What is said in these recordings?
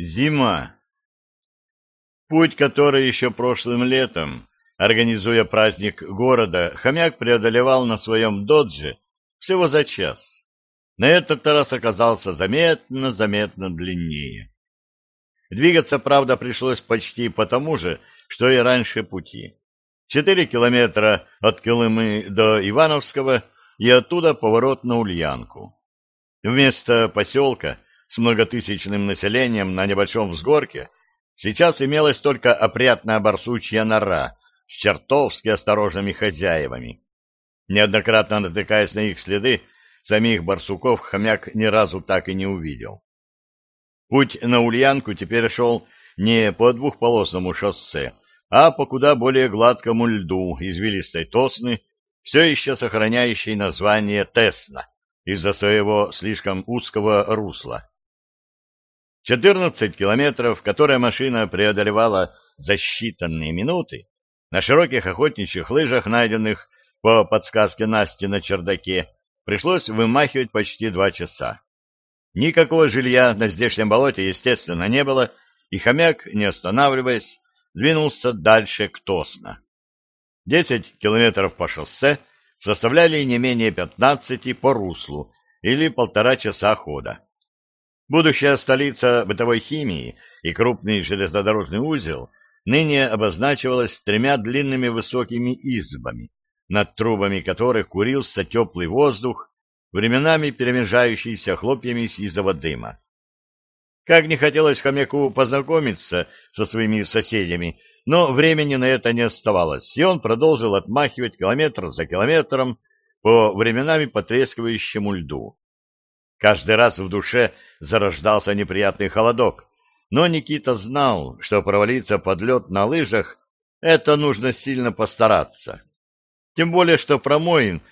Зима. Путь, который еще прошлым летом, организуя праздник города, хомяк преодолевал на своем додже всего за час. На этот раз оказался заметно-заметно длиннее. Двигаться, правда, пришлось почти по тому же, что и раньше пути. Четыре километра от Колымы до Ивановского и оттуда поворот на Ульянку. Вместо поселка с многотысячным населением на небольшом взгорке сейчас имелась только опрятная барсучья нора с чертовски осторожными хозяевами. Неоднократно натыкаясь на их следы, самих барсуков хомяк ни разу так и не увидел. Путь на Ульянку теперь шел не по двухполосному шоссе, а по куда более гладкому льду извилистой тосны, все еще сохраняющей название Тесна из-за своего слишком узкого русла. 14 километров, которые машина преодолевала за считанные минуты, на широких охотничьих лыжах, найденных по подсказке Насти на чердаке, пришлось вымахивать почти два часа. Никакого жилья на здешнем болоте, естественно, не было, и хомяк, не останавливаясь, двинулся дальше к Тосно. Десять километров по шоссе составляли не менее пятнадцати по руслу или полтора часа хода. Будущая столица бытовой химии и крупный железнодорожный узел ныне обозначивалась тремя длинными высокими избами, над трубами которых курился теплый воздух, временами перемежающийся хлопьями сизого дыма. Как не хотелось хомяку познакомиться со своими соседями, но времени на это не оставалось, и он продолжил отмахивать километр за километром по временами потрескивающему льду. Каждый раз в душе зарождался неприятный холодок, но Никита знал, что провалиться под лед на лыжах — это нужно сильно постараться. Тем более, что промоин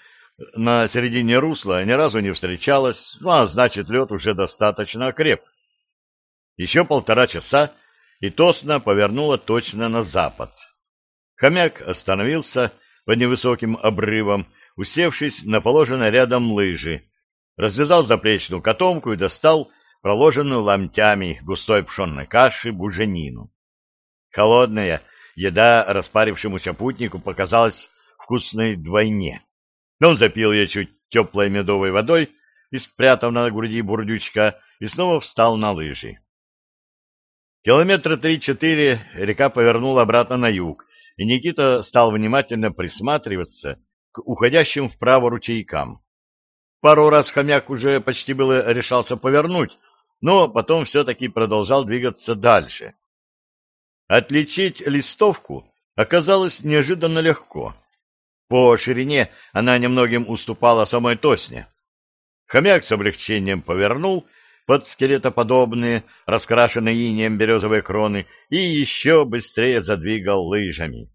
на середине русла ни разу не встречалось, ну а значит, лед уже достаточно окреп. Еще полтора часа, и Тосна повернула точно на запад. Хомяк остановился под невысоким обрывом, усевшись на положенной рядом лыжи, развязал заплечную котомку и достал проложенную ломтями густой пшенной каши буженину. Холодная еда распарившемуся путнику показалась вкусной двойне. Он запил ее чуть теплой медовой водой и, спрятав на груди бурдючка, и снова встал на лыжи. Километра три-четыре река повернула обратно на юг, и Никита стал внимательно присматриваться к уходящим вправо ручейкам. Пару раз хомяк уже почти было решался повернуть, но потом все-таки продолжал двигаться дальше. Отличить листовку оказалось неожиданно легко. По ширине она немногим уступала самой Тосне. Хомяк с облегчением повернул под скелетоподобные, раскрашенные инеем березовые кроны, и еще быстрее задвигал лыжами.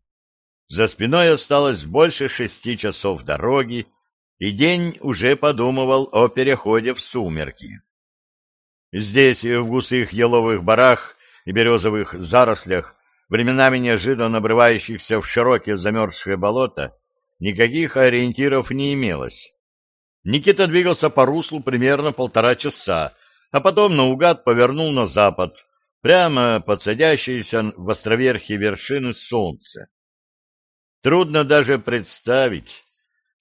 За спиной осталось больше шести часов дороги, и день уже подумывал о переходе в сумерки. Здесь, в густых еловых барах и березовых зарослях, временами неожиданно обрывающихся в широкие замерзшие болота, никаких ориентиров не имелось. Никита двигался по руслу примерно полтора часа, а потом наугад повернул на запад, прямо под садящиеся в островерхе вершины солнца. Трудно даже представить,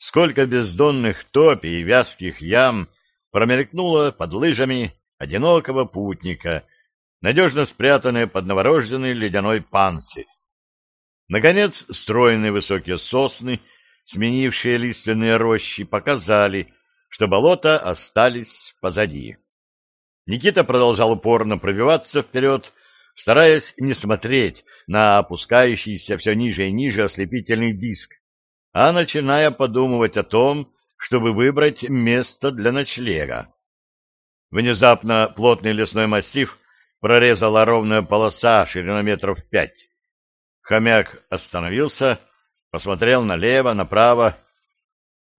сколько бездонных топий и вязких ям промелькнуло под лыжами одинокого путника, надежно спрятанное под новорожденный ледяной панцирь. Наконец, стройные высокие сосны сменившие лиственные рощи, показали, что болота остались позади. Никита продолжал упорно пробиваться вперед, стараясь не смотреть на опускающийся все ниже и ниже ослепительный диск, а начиная подумывать о том, чтобы выбрать место для ночлега. Внезапно плотный лесной массив прорезала ровная полоса шириной метров пять. Хомяк остановился посмотрел налево, направо.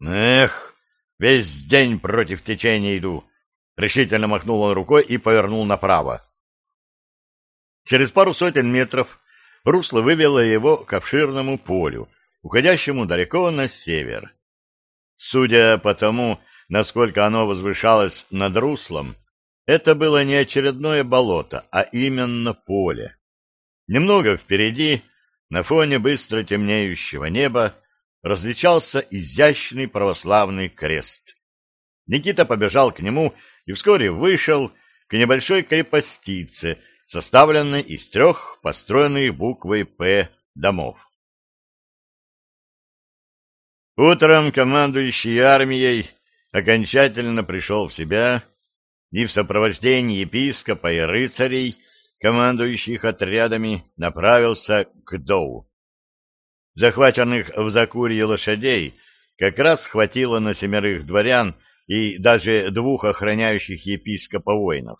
Эх, весь день против течения иду. Решительно махнул он рукой и повернул направо. Через пару сотен метров русло вывело его к обширному полю, уходящему далеко на север. Судя по тому, насколько оно возвышалось над руслом, Это было не очередное болото, а именно поле. Немного впереди, на фоне быстро темнеющего неба, различался изящный православный крест. Никита побежал к нему и вскоре вышел к небольшой крепостице, составленной из трех построенных буквой «П» домов. Утром командующий армией окончательно пришел в себя и в сопровождении епископа и рыцарей, командующих отрядами, направился к Доу. Захваченных в Закурье лошадей как раз хватило на семерых дворян и даже двух охраняющих епископа воинов.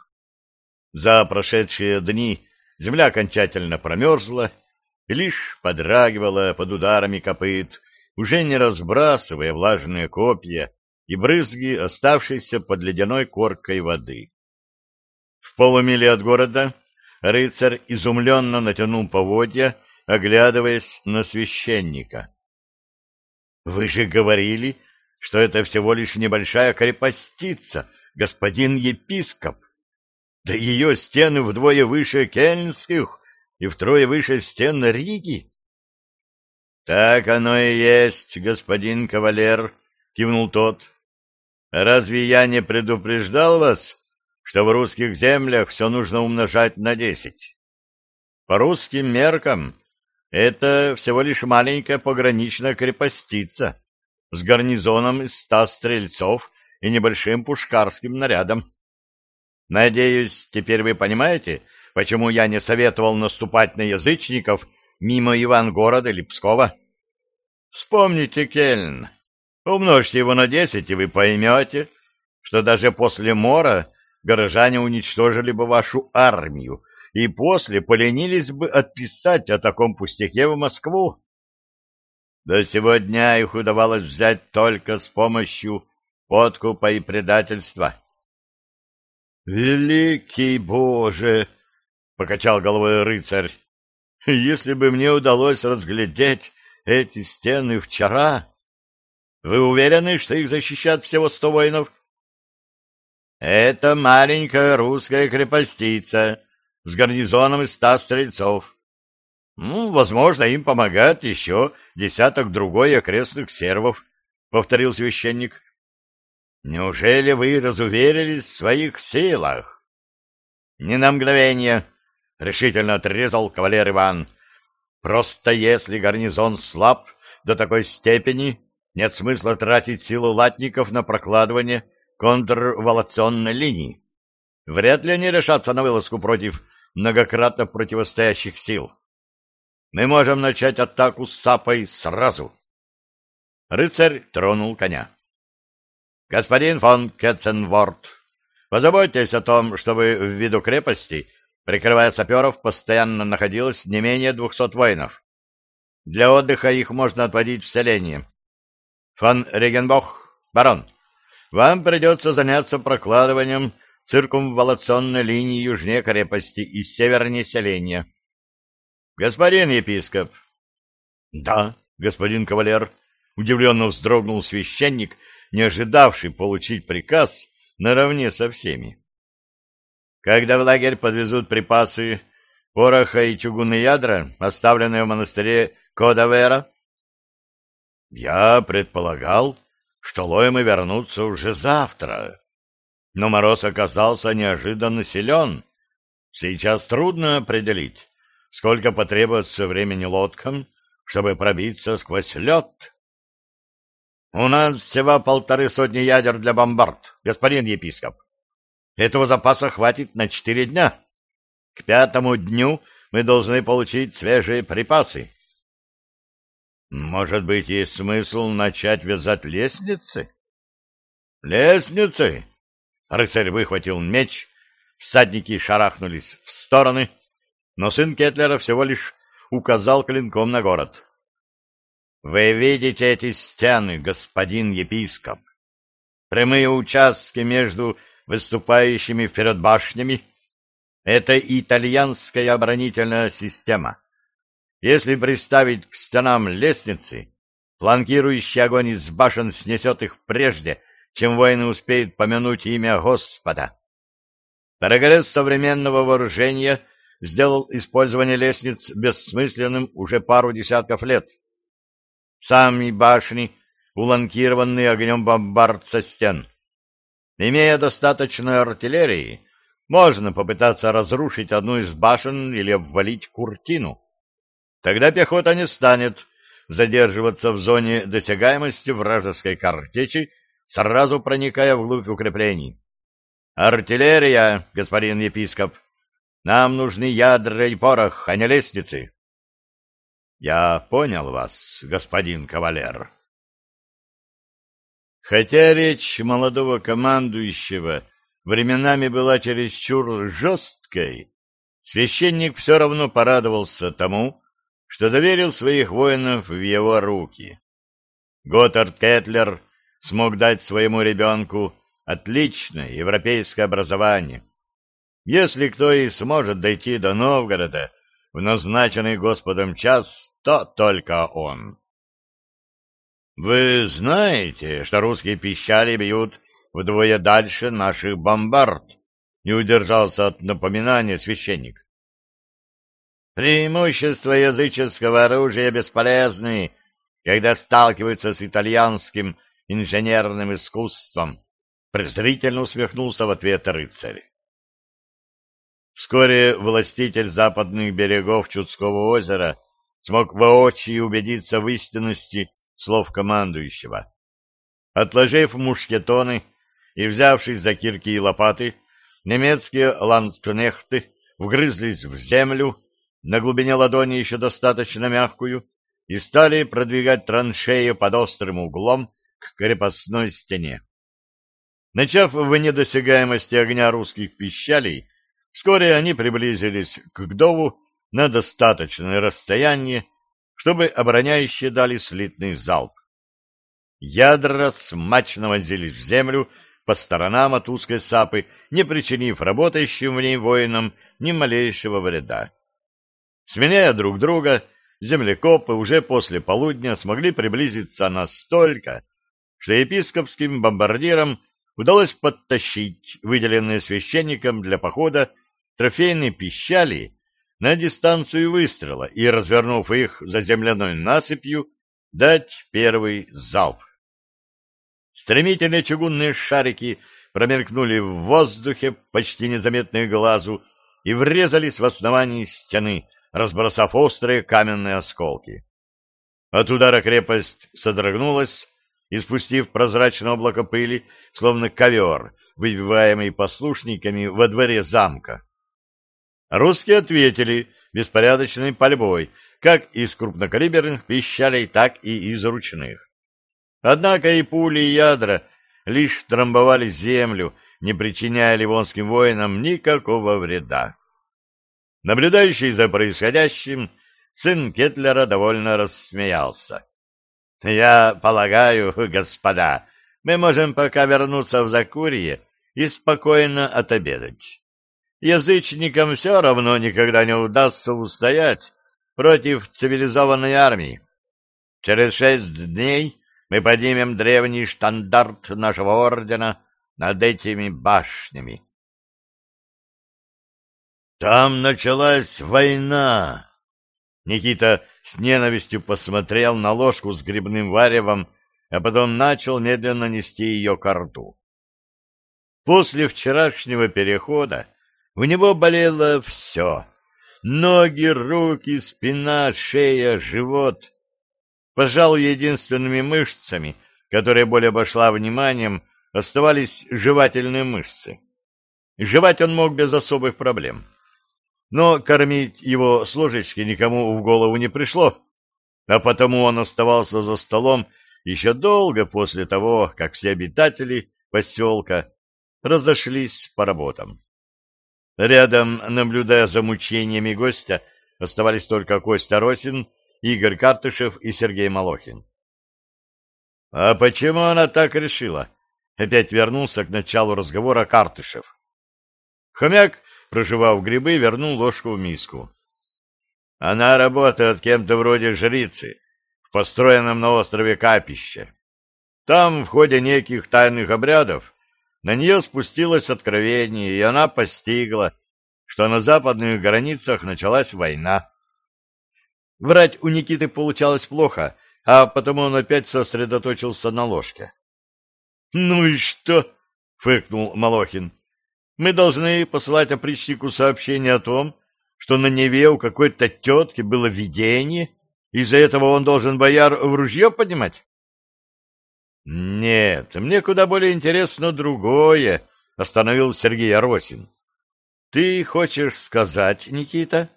За прошедшие дни земля окончательно промерзла и лишь подрагивала под ударами копыт, уже не разбрасывая влажные копья и брызги, оставшиеся под ледяной коркой воды. В полумиле от города рыцарь изумленно натянул поводья, оглядываясь на священника. — Вы же говорили, что это всего лишь небольшая крепостица, господин епископ. Да ее стены вдвое выше кельнских и втрое выше стен Риги. — Так оно и есть, господин кавалер, — кивнул тот. — Разве я не предупреждал вас, что в русских землях все нужно умножать на десять? По русским меркам это всего лишь маленькая пограничная крепостица с гарнизоном из ста стрельцов и небольшим пушкарским нарядом. Надеюсь, теперь вы понимаете, почему я не советовал наступать на язычников мимо Ивангорода или Пскова? Вспомните Кельн. Умножьте его на десять, и вы поймете, что даже после мора горожане уничтожили бы вашу армию и после поленились бы отписать о таком пустяке в Москву. До сего дня их удавалось взять только с помощью подкупа и предательства. «Великий Боже!» — покачал головой рыцарь. «Если бы мне удалось разглядеть эти стены вчера...» «Вы уверены, что их защищат всего сто воинов?» «Это маленькая русская крепостица с гарнизоном из ста стрельцов. Ну, возможно, им помогает еще десяток другой окрестных сервов, — повторил священник. — Неужели вы разуверились в своих силах? — Не на мгновение, — решительно отрезал кавалер Иван. — Просто если гарнизон слаб до такой степени, нет смысла тратить силы латников на прокладывание контрволационной линии. Вряд ли они решатся на вылазку против многократно противостоящих сил. Мы можем начать атаку с сапой сразу. Рыцарь тронул коня. Господин фон Кетценворд, позаботьтесь о том, чтобы в виду крепости, прикрывая саперов, постоянно находилось не менее двухсот воинов. Для отдыха их можно отводить в селение. Фон Регенбох, барон, вам придется заняться прокладыванием циркумволационной линии южнее крепости и севернее селения. Господин епископ. Да, господин кавалер, удивленно вздрогнул священник, не ожидавший получить приказ наравне со всеми. Когда в лагерь подвезут припасы, пороха и чугунные ядра, оставленные в монастыре Кодавера? Я предполагал, что лоемы вернутся уже завтра. Но мороз оказался неожиданно силен. Сейчас трудно определить, сколько потребуется времени лодкам, чтобы пробиться сквозь лед. У нас всего полторы сотни ядер для бомбард, господин епископ. Этого запаса хватит на четыре дня. К пятому дню мы должны получить свежие припасы. Может быть, есть смысл начать вязать лестницы? Лестницы? Рыцарь выхватил меч, всадники шарахнулись в стороны, но сын Кетлера всего лишь указал клинком на город. «Вы видите эти стены, господин епископ? Прямые участки между выступающими вперед башнями — это итальянская оборонительная система. Если приставить к стенам лестницы, фланкирующий огонь из башен снесет их прежде, чем воины успеют помянуть имя Господа. Прогресс современного вооружения сделал использование лестниц бессмысленным уже пару десятков лет. Сами башни уланкированы огнем бомбард со стен. Имея достаточно артиллерии, можно попытаться разрушить одну из башен или обвалить куртину. Тогда пехота не станет задерживаться в зоне досягаемости вражеской картечи, сразу проникая вглубь укреплений. Артиллерия, господин епископ, нам нужны ядра и порох, а не лестницы. Я понял вас, господин кавалер. Хотя речь молодого командующего временами была чересчур жесткой, священник все равно порадовался тому, что доверил своих воинов в его руки. Готтард Кетлер смог дать своему ребенку отличное европейское образование. Если кто и сможет дойти до Новгорода в назначенный Господом час, то только он. Вы знаете, что русские пищали бьют вдвое дальше наших бомбард? Не удержался от напоминания священник. Преимущества языческого оружия бесполезны, когда сталкиваются с итальянским инженерным искусством, презрительно усмехнулся в ответ рыцарь. Вскоре властитель западных берегов Чудского озера смог воочию убедиться в истинности слов командующего. Отложив мушкетоны и взявшись за кирки и лопаты, немецкие ландкнехты вгрызлись в землю, на глубине ладони еще достаточно мягкую, и стали продвигать траншею под острым углом к крепостной стене. Начав в недосягаемости огня русских пищалей, вскоре они приблизились к Гдову на достаточное расстояние, чтобы обороняющие дали слитный залп. Ядра смачно вонзились в землю по сторонам от узкой сапы, не причинив работающим в ней воинам ни малейшего вреда. Сменяя друг друга, землекопы уже после полудня смогли приблизиться настолько, что епископским бомбардирам удалось подтащить выделенные священникам для похода трофейные пищали на дистанцию выстрела и, развернув их за земляной насыпью, дать первый залп. Стремительные чугунные шарики промелькнули в воздухе, почти незаметные глазу, и врезались в основании стены, разбросав острые каменные осколки. От удара крепость содрогнулась, испустив прозрачное облако пыли, словно ковер, выбиваемый послушниками во дворе замка. Русские ответили беспорядочной пальбой, как из крупнокалиберных пищалей, так и из ручных. Однако и пули, и ядра лишь трамбовали землю, не причиняя ливонским воинам никакого вреда. Наблюдающий за происходящим, сын Кетлера довольно рассмеялся. — Я полагаю, господа, мы можем пока вернуться в Закурье и спокойно отобедать. Язычникам все равно никогда не удастся устоять против цивилизованной армии. Через шесть дней мы поднимем древний штандарт нашего ордена над этими башнями. Там началась война. Никита с ненавистью посмотрел на ложку с грибным варевом, а потом начал медленно нести ее к рту. После вчерашнего перехода у него болело все — ноги, руки, спина, шея, живот. Пожалуй, единственными мышцами, которые более обошла вниманием, оставались жевательные мышцы. Жевать он мог без особых проблем но кормить его с ложечки никому в голову не пришло, а потому он оставался за столом еще долго после того, как все обитатели поселка разошлись по работам. Рядом, наблюдая за мучениями гостя, оставались только Костя Росин, Игорь Картышев и Сергей Малохин. — А почему она так решила? — опять вернулся к началу разговора Картышев. Хомяк проживав грибы, вернул ложку в миску. Она работает кем-то вроде жрицы в построенном на острове капище. Там в ходе неких тайных обрядов на нее спустилось откровение, и она постигла, что на западных границах началась война. Врать у Никиты получалось плохо, а потому он опять сосредоточился на ложке. — Ну и что? — фыркнул Малохин. — Мы должны посылать опричнику сообщение о том, что на Неве у какой-то тетки было видение, из-за этого он должен бояр в ружье поднимать? — Нет, мне куда более интересно другое, — остановил Сергей Аросин. — Ты хочешь сказать, Никита,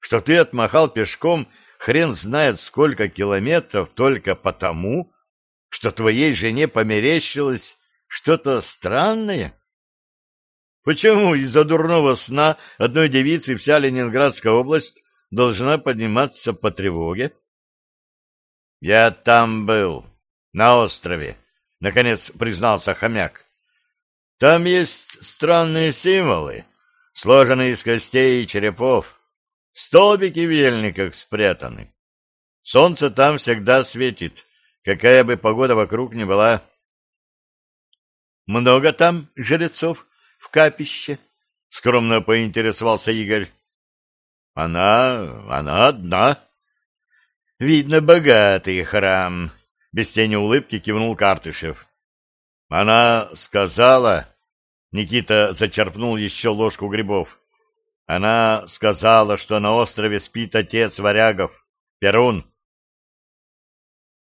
что ты отмахал пешком хрен знает сколько километров только потому, что твоей жене померещилось что-то странное? Почему из-за дурного сна одной девицы вся Ленинградская область должна подниматься по тревоге? Я там был, на острове, наконец признался хомяк. Там есть странные символы, сложенные из костей и черепов. Столбики в ельниках спрятаны. Солнце там всегда светит, какая бы погода вокруг ни была. Много там жрецов в капище? Скромно поинтересовался Игорь. Она... она одна. Видно, богатый храм. Без тени улыбки кивнул Картышев. Она сказала... Никита зачерпнул еще ложку грибов. Она сказала, что на острове спит отец варягов, Перун.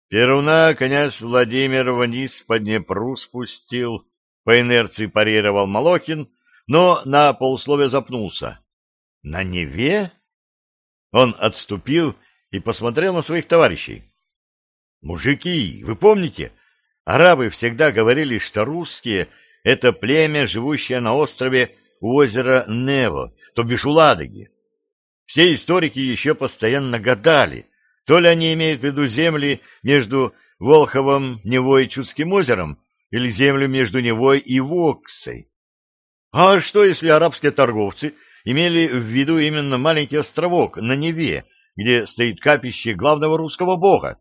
Перуна князь Владимир вниз по Днепру спустил, по инерции парировал Малохин, но на полусловие запнулся. На Неве? Он отступил и посмотрел на своих товарищей. Мужики, вы помните, арабы всегда говорили, что русские — это племя, живущее на острове у озера Нево, то бишь у Ладоги. Все историки еще постоянно гадали, то ли они имеют в виду земли между Волховом, Невой и Чудским озером, или землю между Невой и Воксой. А что, если арабские торговцы имели в виду именно маленький островок на Неве, где стоит капище главного русского бога?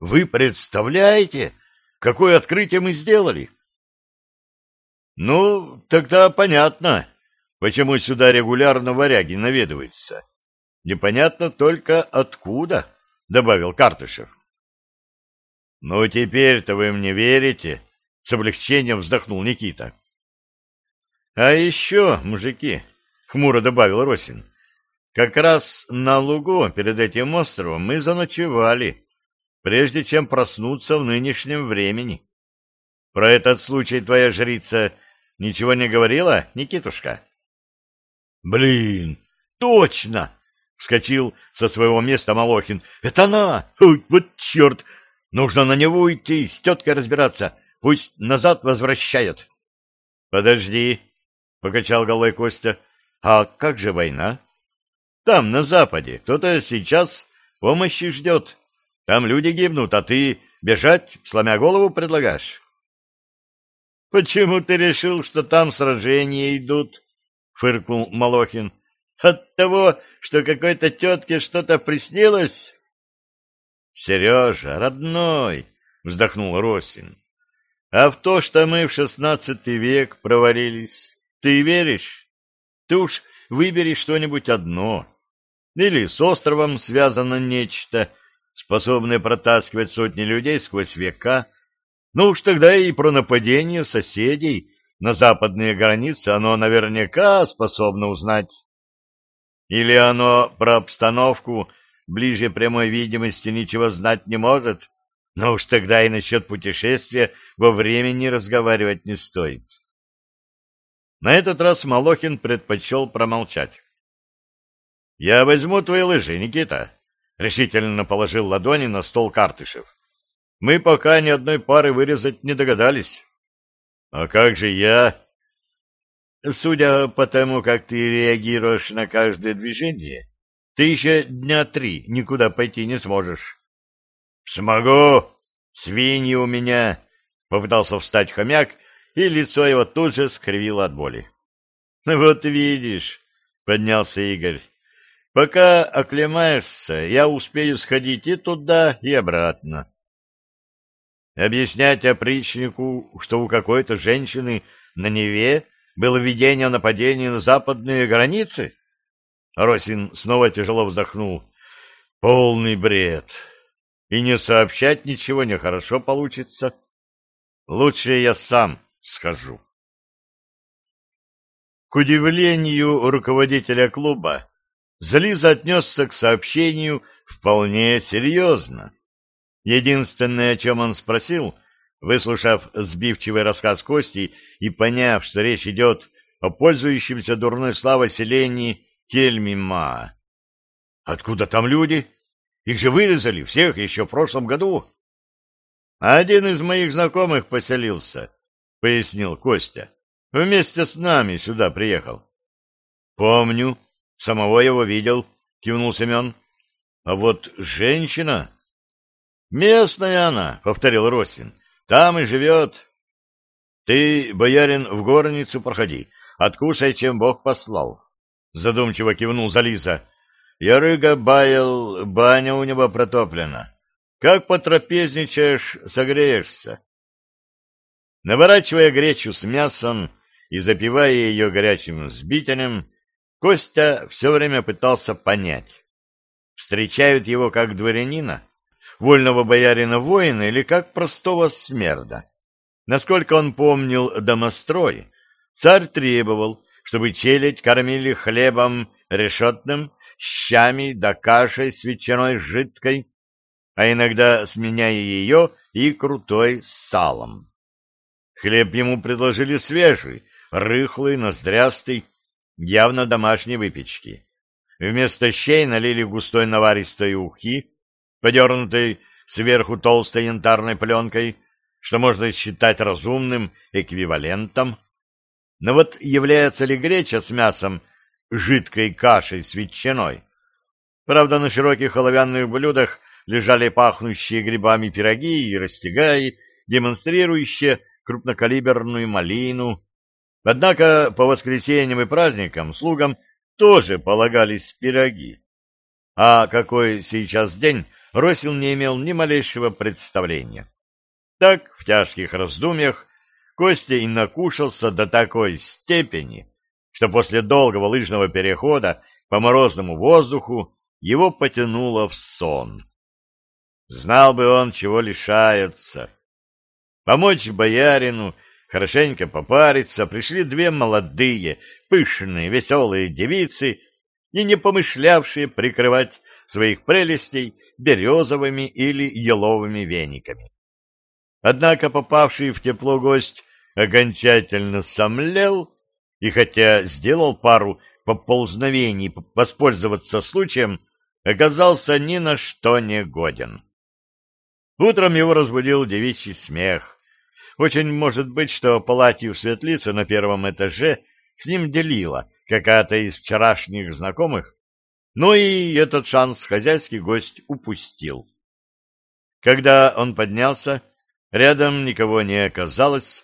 Вы представляете, какое открытие мы сделали? Ну, тогда понятно, Почему сюда регулярно варяги наведываются? Непонятно только откуда, — добавил Картышев. — Ну, теперь-то вы мне верите, — с облегчением вздохнул Никита. — А еще, мужики, — хмуро добавил Росин, — как раз на лугу перед этим островом мы заночевали, прежде чем проснуться в нынешнем времени. Про этот случай твоя жрица ничего не говорила, Никитушка? — Блин, точно! Вскочил со своего места Малохин. Это она! Ой, вот черт! Нужно на него уйти, с теткой разбираться. Пусть назад возвращает. Подожди, покачал головой Костя. А как же война? Там, на западе, кто-то сейчас помощи ждет. Там люди гибнут, а ты бежать, сломя голову, предлагаешь? — Почему ты решил, что там сражения идут? — фыркнул Малохин. — От того, что какой-то тетке что-то приснилось? — Сережа, родной, — вздохнул Росин, — а в то, что мы в шестнадцатый век провалились, ты веришь? Ты уж выбери что-нибудь одно. Или с островом связано нечто, способное протаскивать сотни людей сквозь века. Ну уж тогда и про нападение соседей на западные границы оно наверняка способно узнать. Или оно про обстановку ближе прямой видимости ничего знать не может, но уж тогда и насчет путешествия во времени разговаривать не стоит. На этот раз Малохин предпочел промолчать. — Я возьму твои лыжи, Никита, — решительно положил ладони на стол Картышев. — Мы пока ни одной пары вырезать не догадались. А как же я? Судя по тому, как ты реагируешь на каждое движение, ты еще дня три никуда пойти не сможешь. Смогу. Свиньи у меня. Попытался встать хомяк, и лицо его тут же скривило от боли. Вот видишь, поднялся Игорь. Пока оклемаешься, я успею сходить и туда, и обратно. Объяснять опричнику, что у какой-то женщины на Неве было видение о нападении на западные границы? Росин снова тяжело вздохнул. Полный бред. И не сообщать ничего нехорошо получится. Лучше я сам схожу. К удивлению руководителя клуба, Зализа отнесся к сообщению вполне серьезно. Единственное, о чем он спросил, выслушав сбивчивый рассказ Кости и поняв, что речь идет о пользующемся дурной славой селении Кельмима. «Откуда там люди? Их же вырезали всех еще в прошлом году». «Один из моих знакомых поселился», — пояснил Костя. «Вместе с нами сюда приехал». «Помню, самого его видел», — кивнул Семен. «А вот женщина...» «Местная она», — повторил Росин. «Там и живет». «Ты, боярин, в горницу проходи, откушай, чем Бог послал». Задумчиво кивнул Зализа. «Ярыга баял, баня у него протоплена. Как потрапезничаешь, согреешься. Наворачивая гречу с мясом и запивая ее горячим сбитенем, Костя все время пытался понять, встречают его как дворянина, вольного боярина-воина или как простого смерда. Насколько он помнил домострой, царь требовал, чтобы челядь кормили хлебом решетным, щами да кашей с ветчиной жидкой, а иногда сменяя ее и крутой с салом. Хлеб ему предложили свежий, рыхлый, ноздрястый, явно домашней выпечки. Вместо щей налили густой наваристой ухи, подернутой сверху толстой янтарной пленкой, что можно считать разумным эквивалентом. Но вот является ли греча с мясом жидкой кашей с ветчиной? Правда, на широких оловянных блюдах лежали пахнущие грибами пироги и растягаи, демонстрирующие крупнокалиберную малину. Однако по воскресеньям и праздникам слугам тоже полагались пироги. А какой сейчас день, Росил не имел ни малейшего представления. Так, в тяжких раздумьях, Костя и накушался до такой степени, что после долгого лыжного перехода по морозному воздуху его потянуло в сон. Знал бы он, чего лишается. Помочь боярину, хорошенько попариться, пришли две молодые, пышные, веселые девицы и не помышлявшие прикрывать своих прелестей березовыми или еловыми вениками. Однако попавший в тепло гость окончательно сомлел, и хотя сделал пару поползновений воспользоваться случаем, оказался ни на что не годен. Утром его разбудил девичий смех. Очень может быть, что палатью светлицы на первом этаже с ним делила какая-то из вчерашних знакомых, но и этот шанс хозяйский гость упустил. Когда он поднялся, рядом никого не оказалось,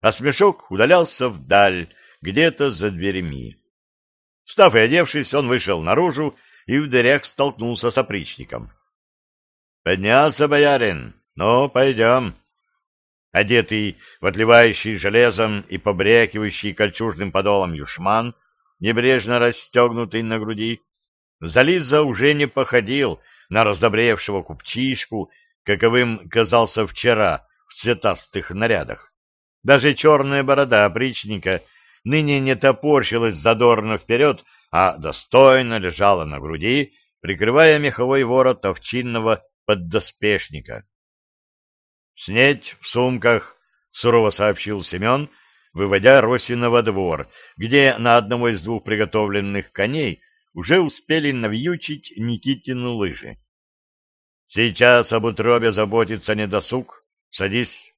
а смешок удалялся вдаль, где-то за дверями. Встав и одевшись, он вышел наружу и в дверях столкнулся с опричником. Поднялся боярин. Ну, пойдем. Одетый в отливающий железом и побрякивающий кольчужным подолом юшман, небрежно расстегнутый на груди, Зализа уже не походил на раздобревшего купчишку, каковым казался вчера в цветастых нарядах. Даже черная борода опричника ныне не топорщилась задорно вперед, а достойно лежала на груди, прикрывая меховой ворот овчинного поддоспешника. «Снеть в сумках», — сурово сообщил Семен, выводя Росина во двор, где на одного из двух приготовленных коней уже успели навьючить Никитину лыжи. «Сейчас об утробе заботится недосуг. Садись».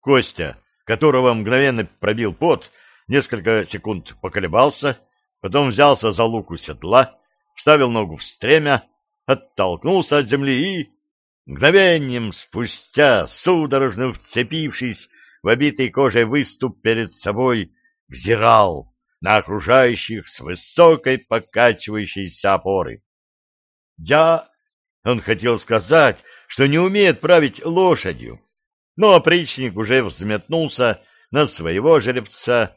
Костя, которого мгновенно пробил пот, несколько секунд поколебался, потом взялся за луку седла, вставил ногу в стремя, оттолкнулся от земли и, мгновением спустя, судорожно вцепившись в обитый кожей выступ перед собой, взирал на окружающих с высокой покачивающейся опоры. «Я...» — он хотел сказать, что не умеет править лошадью, но опричник уже взметнулся, на своего жеребца,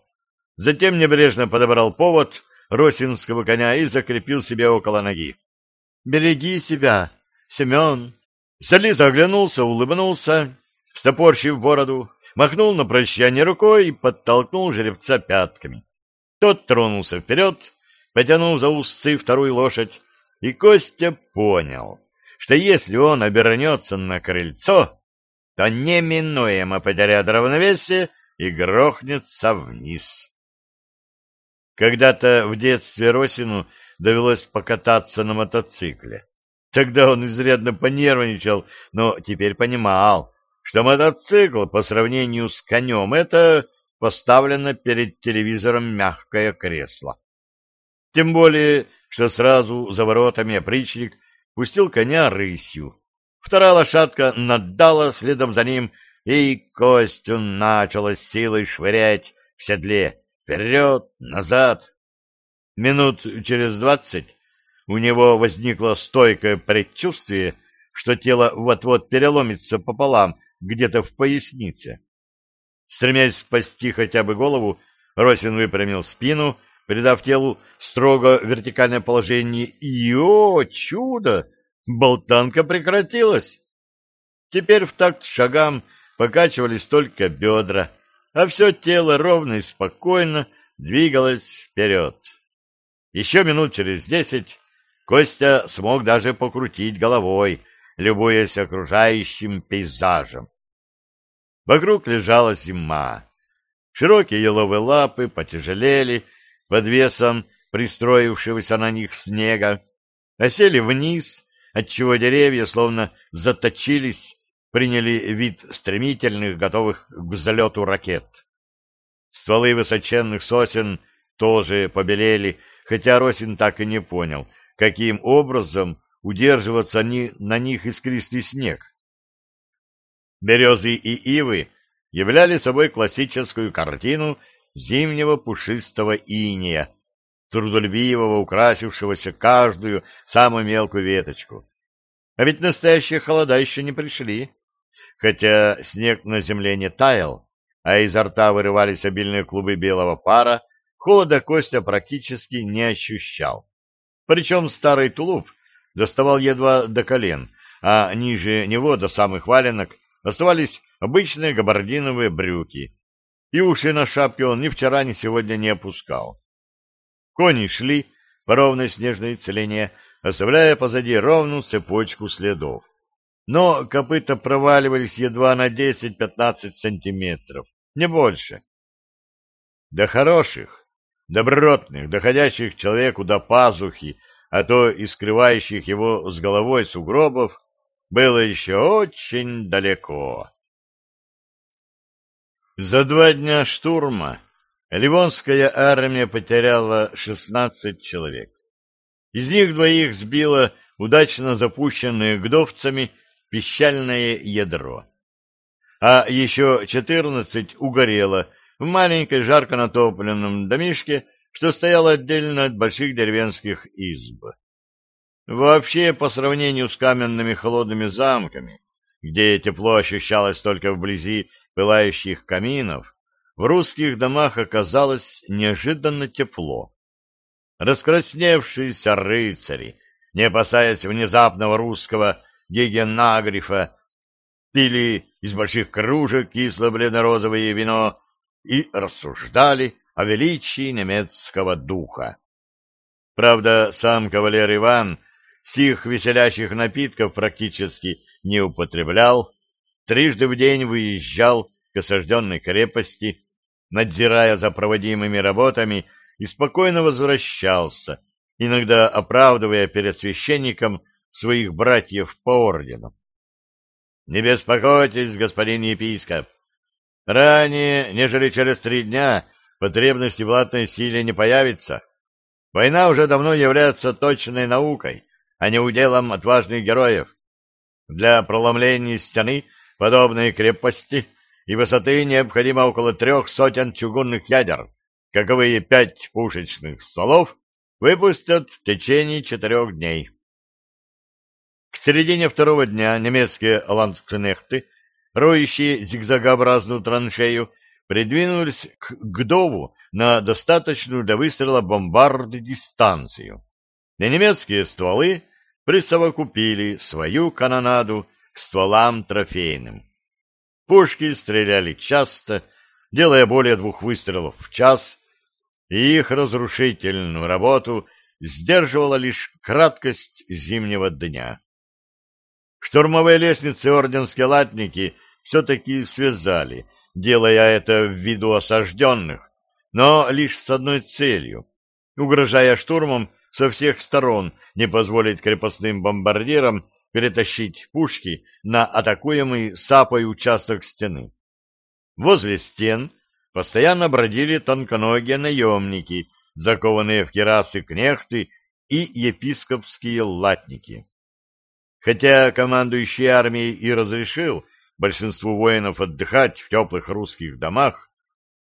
затем небрежно подобрал повод росинского коня и закрепил себе около ноги. — Береги себя, Семен! Зализа оглянулся, улыбнулся, стопорщив бороду, махнул на прощание рукой и подтолкнул жеребца пятками. Тот тронулся вперед, потянул за узцы вторую лошадь, и Костя понял, что если он обернется на крыльцо, то неминуемо потеряет равновесие и грохнется вниз. Когда-то в детстве Росину довелось покататься на мотоцикле. Тогда он изрядно понервничал, но теперь понимал, что мотоцикл по сравнению с конем — это поставлено перед телевизором мягкое кресло. Тем более, что сразу за воротами опричник пустил коня рысью. Вторая лошадка наддала следом за ним, и Костю начала силой швырять в седле вперед, назад. Минут через двадцать у него возникло стойкое предчувствие, что тело вот-вот переломится пополам где-то в пояснице. Стремясь спасти хотя бы голову, Росин выпрямил спину, придав телу строго вертикальное положение, и, о, чудо! Болтанка прекратилась. Теперь в такт шагам покачивались только бедра, а все тело ровно и спокойно двигалось вперед. Еще минут через десять Костя смог даже покрутить головой, любуясь окружающим пейзажем. Вокруг лежала зима. Широкие еловые лапы потяжелели под весом пристроившегося на них снега, осели вниз, отчего деревья словно заточились, приняли вид стремительных, готовых к взлету ракет. Стволы высоченных сосен тоже побелели, хотя Росин так и не понял, каким образом удерживаться они, на них искристый снег. Березы и ивы являли собой классическую картину зимнего пушистого иния, трудолюбивого, украсившегося каждую самую мелкую веточку. А ведь настоящие холода еще не пришли. Хотя снег на земле не таял, а изо рта вырывались обильные клубы белого пара, холода Костя практически не ощущал. Причем старый тулуп доставал едва до колен, а ниже него до самых валенок оставались обычные габардиновые брюки, и уши на шапке он ни вчера, ни сегодня не опускал. Кони шли по ровной снежной целине, оставляя позади ровную цепочку следов. Но копыта проваливались едва на 10-15 сантиметров, не больше. До хороших, добротных, доходящих человеку до пазухи, а то и скрывающих его с головой сугробов, было еще очень далеко. За два дня штурма Ливонская армия потеряла 16 человек. Из них двоих сбило удачно запущенное гдовцами пищальное ядро. А еще 14 угорело в маленькой жарко натопленном домишке, что стояло отдельно от больших деревенских изб. Вообще, по сравнению с каменными холодными замками, где тепло ощущалось только вблизи пылающих каминов, в русских домах оказалось неожиданно тепло. Раскрасневшиеся рыцари, не опасаясь внезапного русского гегенагрифа, пили из больших кружек кисло-бледно-розовое вино и рассуждали о величии немецкого духа. Правда, сам кавалер Иван сих веселящих напитков практически не употреблял, трижды в день выезжал к осажденной крепости, надзирая за проводимыми работами, и спокойно возвращался, иногда оправдывая перед священником своих братьев по ордену. «Не беспокойтесь, господин епископ. Ранее, нежели через три дня, потребности в латной силе не появится. Война уже давно является точной наукой, а не уделом отважных героев. Для проломления стены подобной крепости и высоты необходимо около трех сотен чугунных ядер, каковые пять пушечных стволов выпустят в течение четырех дней. К середине второго дня немецкие ландскнехты, роющие зигзагообразную траншею, придвинулись к Гдову на достаточную для выстрела бомбарды дистанцию. И немецкие стволы присовокупили свою канонаду к стволам трофейным. Пушки стреляли часто, делая более двух выстрелов в час, и их разрушительную работу сдерживала лишь краткость зимнего дня. Штурмовые лестницы орденские латники все-таки связали, делая это в виду осажденных, но лишь с одной целью — угрожая штурмом со всех сторон не позволить крепостным бомбардирам перетащить пушки на атакуемый сапой участок стены. Возле стен постоянно бродили тонконогие наемники, закованные в керасы кнехты и епископские латники. Хотя командующий армией и разрешил большинству воинов отдыхать в теплых русских домах,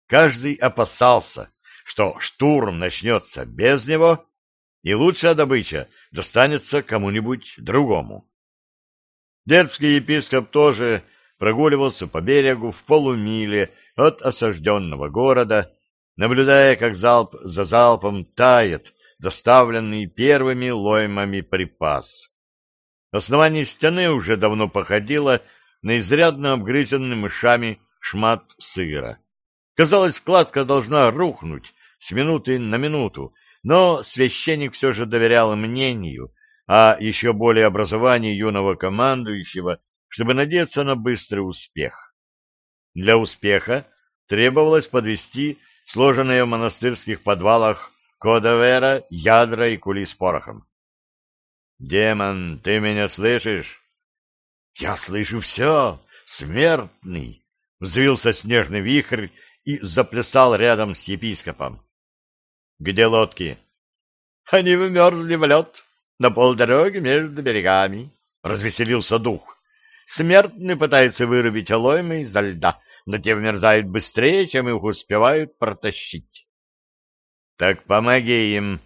каждый опасался, что штурм начнется без него, и лучшая добыча достанется кому-нибудь другому. Дербский епископ тоже прогуливался по берегу в полумиле от осажденного города, наблюдая, как залп за залпом тает доставленный первыми лоймами припас. Основание стены уже давно походило на изрядно обгрызенный мышами шмат сыра. Казалось, кладка должна рухнуть с минуты на минуту, но священник все же доверял мнению, а еще более образованию юного командующего, чтобы надеяться на быстрый успех. Для успеха требовалось подвести сложенные в монастырских подвалах кодовера, ядра и кули с порохом. «Демон, ты меня слышишь?» «Я слышу все, смертный!» — взвился снежный вихрь и заплясал рядом с епископом. «Где лодки?» «Они вмерзли в лед на полдороги между берегами», — развеселился дух. «Смертный пытается вырубить олоймы изо льда, но те вмерзают быстрее, чем их успевают протащить». «Так помоги им»,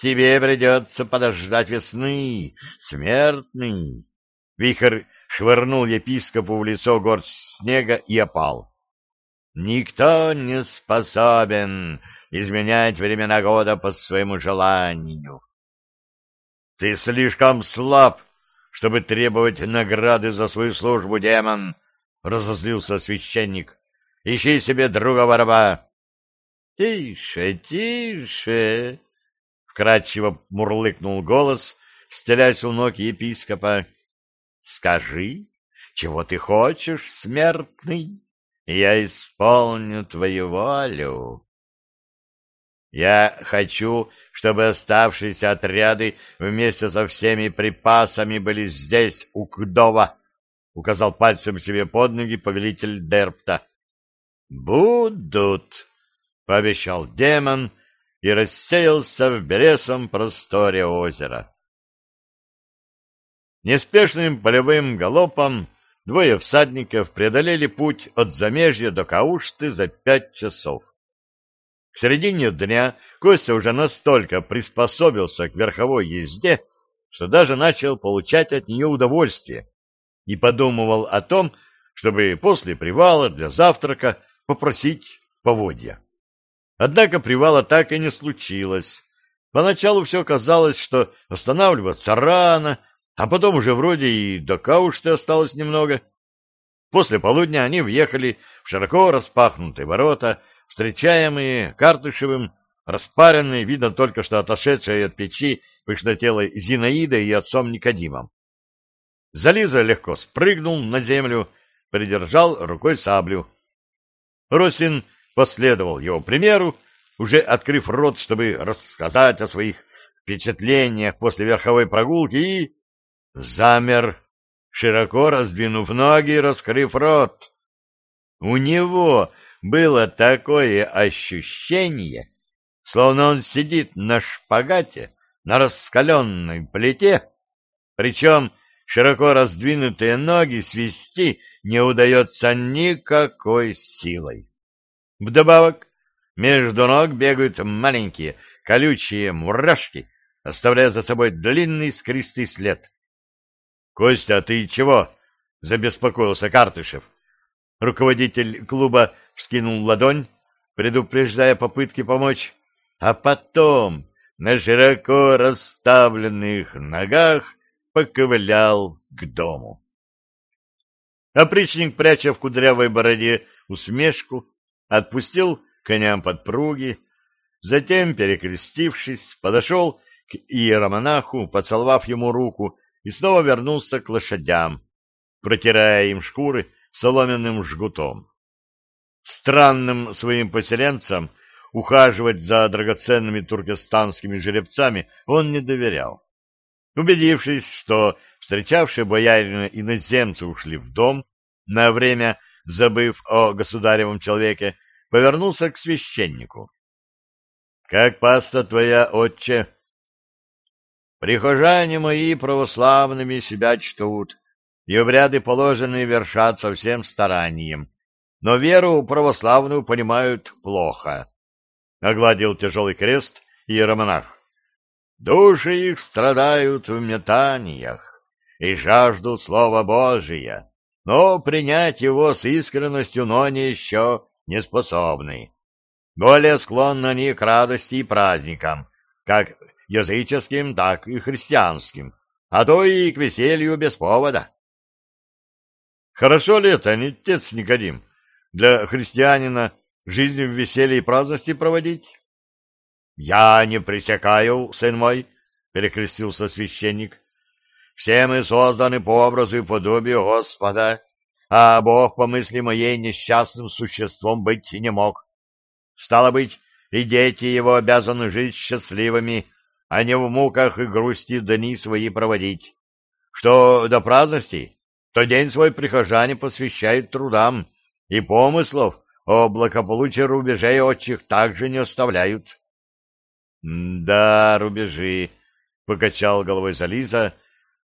Тебе придется подождать весны, смертный. Вихрь швырнул епископу в лицо горсть снега и опал. Никто не способен изменять времена года по своему желанию. Ты слишком слаб, чтобы требовать награды за свою службу, демон, — разозлился священник. — Ищи себе другого раба. — Тише, тише, — вкрадчиво мурлыкнул голос, стелясь у ног епископа. Скажи, чего ты хочешь, смертный, я исполню твою волю. Я хочу, чтобы оставшиеся отряды вместе со всеми припасами были здесь, у Кдова, — указал пальцем себе под ноги повелитель Дерпта. — Будут, — пообещал демон и рассеялся в белесом просторе озера. Неспешным полевым галопом двое всадников преодолели путь от Замежья до Каушты за пять часов. К середине дня Костя уже настолько приспособился к верховой езде, что даже начал получать от нее удовольствие и подумывал о том, чтобы после привала для завтрака попросить поводья. Однако привала так и не случилось. Поначалу все казалось, что останавливаться рано, а потом уже вроде и до Каушты осталось немного. После полудня они въехали в широко распахнутые ворота, встречаемые Картышевым, распаренные, видно только что отошедшие от печи пышнотелой Зинаидой и отцом Никодимом. Зализа легко спрыгнул на землю, придержал рукой саблю. Росин последовал его примеру, уже открыв рот, чтобы рассказать о своих впечатлениях после верховой прогулки, и замер, широко раздвинув ноги и раскрыв рот. У него было такое ощущение, словно он сидит на шпагате на раскаленной плите, причем широко раздвинутые ноги свести не удается никакой силой. Вдобавок, между ног бегают маленькие колючие мурашки, оставляя за собой длинный скристый след. Костя, а ты чего? — забеспокоился Картышев. Руководитель клуба вскинул ладонь, предупреждая попытки помочь, а потом на широко расставленных ногах поковылял к дому. Опричник, пряча в кудрявой бороде усмешку, отпустил коням подпруги, затем, перекрестившись, подошел к иеромонаху, поцеловав ему руку, и снова вернулся к лошадям, протирая им шкуры соломенным жгутом. Странным своим поселенцам ухаживать за драгоценными туркестанскими жеребцами он не доверял. Убедившись, что встречавшие боярина иноземцы ушли в дом, на время забыв о государевом человеке, повернулся к священнику. — Как паста твоя, отче? — Прихожане мои православными себя чтут, и обряды положенные вершат со всем старанием, но веру православную понимают плохо. Огладил тяжелый крест иеромонах. Души их страдают в метаниях и жаждут Слова Божия, но принять его с искренностью, но не еще не способны. Более склонны они к радости и праздникам, как языческим, так и христианским, а то и к веселью без повода. Хорошо ли это, не отец Никодим, для христианина жизнь в веселье и праздности проводить? — Я не пресекаю, сын мой, — перекрестился священник. — Все мы созданы по образу и подобию Господа, а Бог по мысли моей несчастным существом быть не мог. Стало быть, и дети его обязаны жить счастливыми, а не в муках и грусти дни свои проводить. Что до праздности, то день свой прихожане посвящают трудам, и помыслов о благополучии рубежей отчих также не оставляют. — Да, рубежи, — покачал головой Зализа,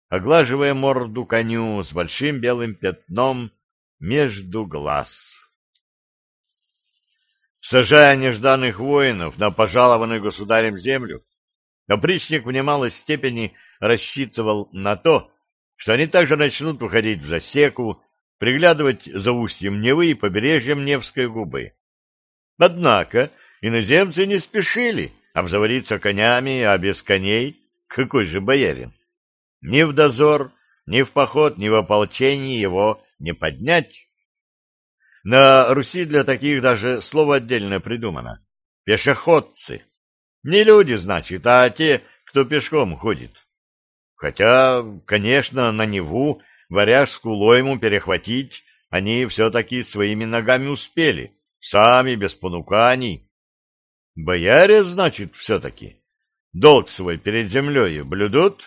оглаживая морду коню с большим белым пятном между глаз. Сажая нежданных воинов на пожалованную государем землю, опричник в немалой степени рассчитывал на то, что они также начнут уходить в засеку, приглядывать за устьем Невы и побережьем Невской губы. Однако иноземцы не спешили обзаводиться конями, а без коней какой же боярин? Ни в дозор, ни в поход, ни в ополчении его не поднять. На Руси для таких даже слово отдельно придумано. Пешеходцы. Не люди, значит, а те, кто пешком ходит. Хотя, конечно, на Неву варяжскую лойму перехватить они все-таки своими ногами успели, сами, без понуканий. Бояре, значит, все-таки. Долг свой перед землей блюдут?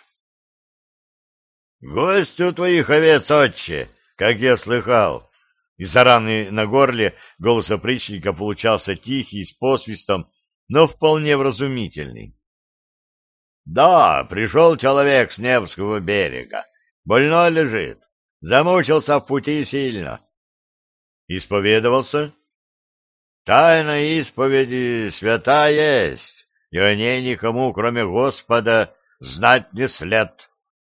Гость у твоих овец, отче, как я слыхал. Из-за раны на горле голос опричника получался тихий, с посвистом, но вполне вразумительный. Да, пришел человек с Невского берега. Больной лежит. Замучился в пути сильно. Исповедовался? Тайна исповеди свята есть, и о ней никому, кроме Господа, знать не след.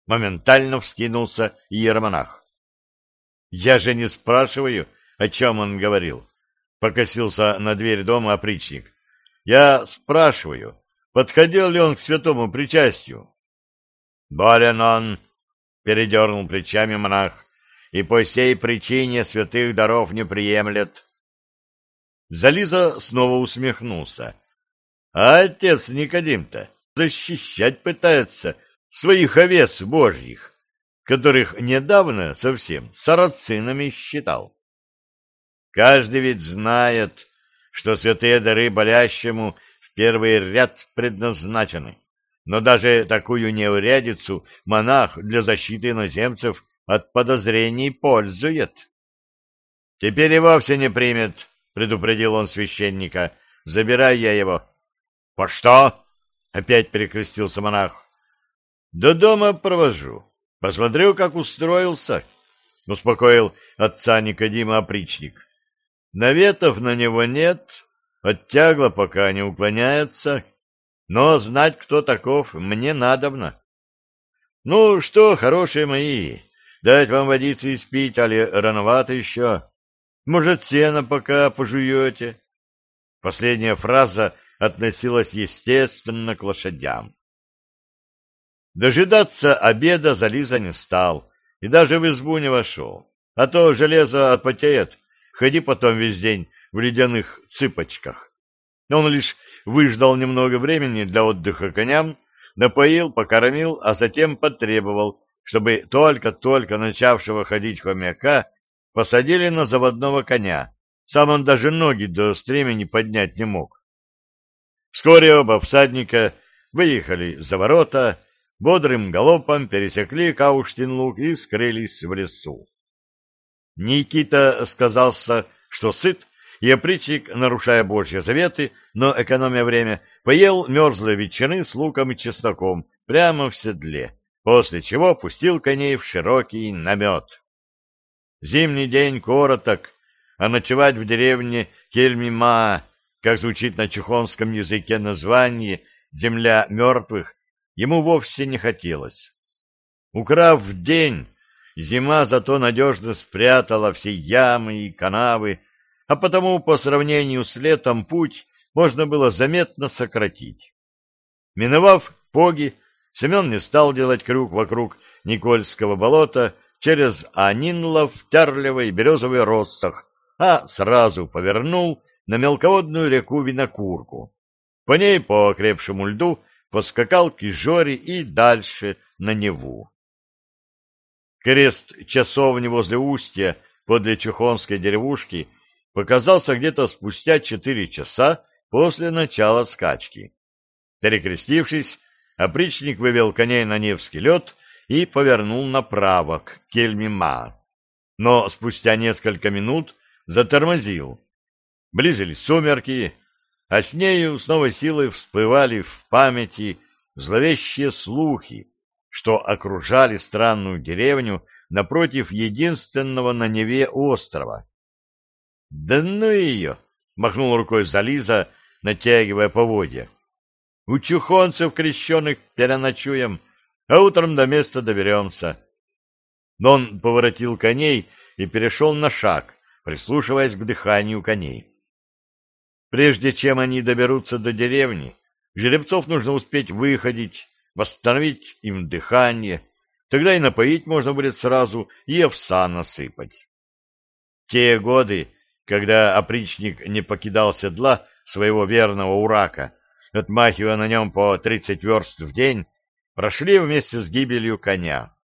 Моментально вскинулся иеромонах. Я же не спрашиваю, о чем он говорил. Покосился на дверь дома опричник. Я спрашиваю, подходил ли он к святому причастию. Болен он, передернул плечами монах, и по сей причине святых даров не приемлет. Зализа снова усмехнулся. А отец Никодим-то защищать пытается своих овец божьих, которых недавно совсем сарацинами считал. Каждый ведь знает, что святые дары болящему в первый ряд предназначены но даже такую неурядицу монах для защиты иноземцев от подозрений пользует. — Теперь и вовсе не примет, — предупредил он священника. — Забирай я его. — По что? — опять перекрестился монах. — До дома провожу. Посмотрю, как устроился, — успокоил отца Никодима опричник. Наветов на него нет, от тягла пока не уклоняется. — но знать, кто таков, мне надобно. Ну что, хорошие мои, дать вам водицы испить, али рановато еще? Может, сено пока пожуете? Последняя фраза относилась, естественно, к лошадям. Дожидаться обеда Зализа не стал и даже в избу не вошел. А то железо отпотеет, ходи потом весь день в ледяных цыпочках. Он лишь выждал немного времени для отдыха коням, напоил, покормил, а затем потребовал, чтобы только-только начавшего ходить хомяка посадили на заводного коня. Сам он даже ноги до стремени поднять не мог. Вскоре оба всадника выехали за ворота, бодрым галопом пересекли Кауштин-луг и скрылись в лесу. Никита сказался, что сыт, и опричник, нарушая Божьи заветы, но экономя время, поел мерзлой ветчины с луком и чесноком прямо в седле, после чего пустил коней в широкий намет. Зимний день короток, а ночевать в деревне Кельмима, как звучит на чухонском языке название «Земля мертвых», ему вовсе не хотелось. Украв день, зима зато надежно спрятала все ямы и канавы, а потому по сравнению с летом путь можно было заметно сократить. Миновав Поги, Семен не стал делать круг вокруг Никольского болота через Анинлов, Тярлево и Березовый Ростах, а сразу повернул на мелководную реку Винокурку. По ней по окрепшему льду поскакал к Ижоре и дальше на Неву. Крест часовни возле устья подле Чухонской деревушки показался где-то спустя четыре часа после начала скачки. Перекрестившись, опричник вывел коней на Невский лед и повернул направо к Кельмима. Но спустя несколько минут затормозил. Близились сумерки, а с нею с новой силой всплывали в памяти зловещие слухи, что окружали странную деревню напротив единственного на Неве острова. — Да ну ее! — махнул рукой Зализа, натягивая поводья. — У чухонцев крещеных переночуем, а утром до места доберемся. Но он поворотил коней и перешел на шаг, прислушиваясь к дыханию коней. Прежде чем они доберутся до деревни, жеребцов нужно успеть выходить, восстановить им дыхание, тогда и напоить можно будет сразу, и овса насыпать. Те годы, когда опричник не покидал седла своего верного урака, отмахивая на нем по тридцать верст в день, прошли вместе с гибелью коня.